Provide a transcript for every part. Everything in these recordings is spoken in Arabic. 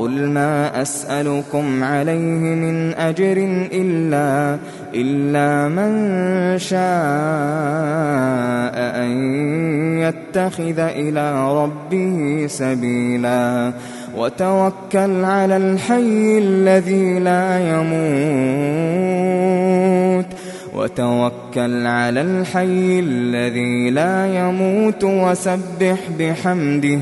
قل ما أسألكم عليه من أجر إلا, إلا من شاء أن يتخذ إلى ربه سبيلا. وتوكل على الحي الذي لا يموت. وتوكل على الحي الذي لا يموت. وسبح بحمده.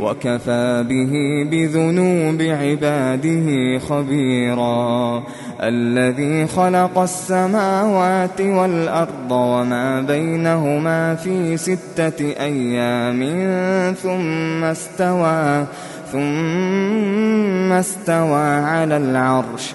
وكفى به بذنوب عباده خبيرا الذي خلق السماوات والأرض وما بينهما في ستة أيام ثم استوى ثم استوى على العرش